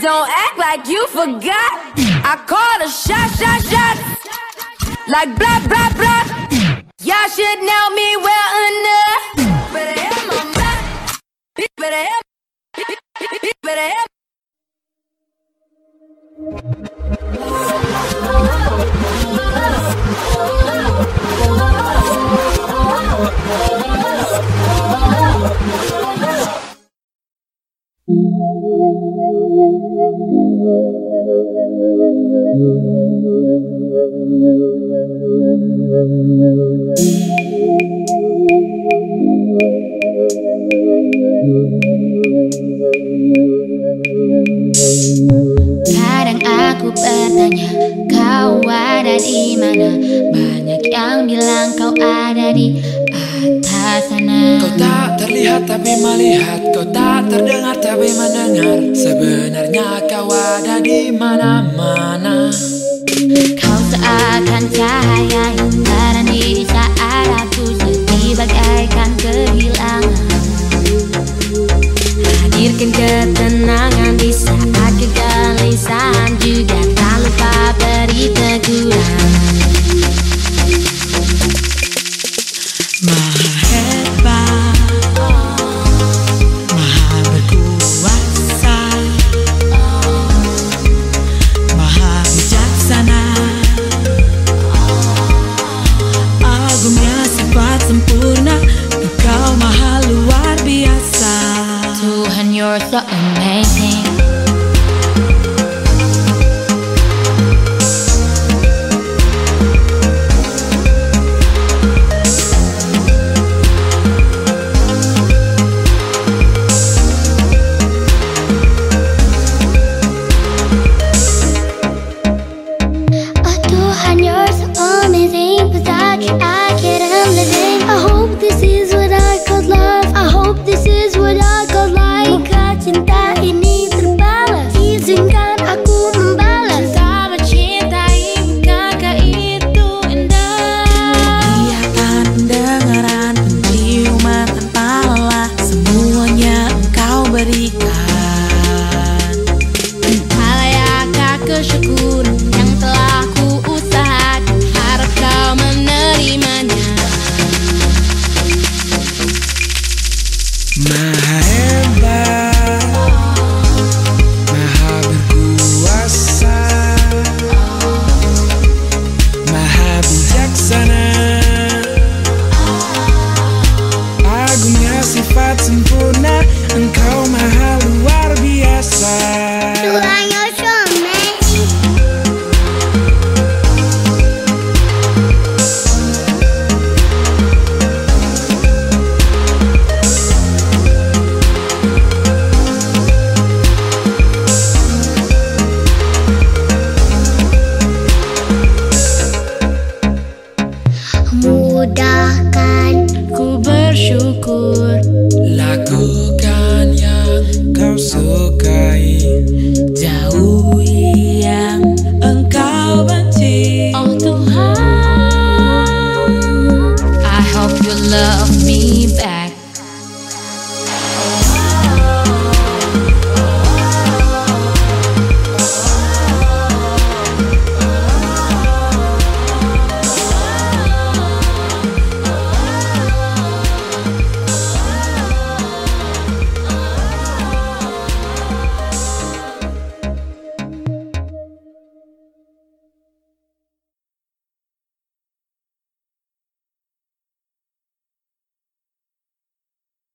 Don't act like you forgot. I call a shot, shot, shot. Like blah, blah, blah. Y'all should know me well enough. Better have my back. Better have. Better have. Kadang aku bertanya, kau ada di mana? Banyak yang bilang kau ada di sana. Kau tak terlihat tapi melihat Kau tak terdengar tapi mendengar Sebenarnya kau ada di mana-mana Kau seakan cahaya yang terani di saat aku sedih bagaikan kehilangan. Hadirkan ketenangan di saat kegelisahan juga tak lupa beri teguran. are so amazing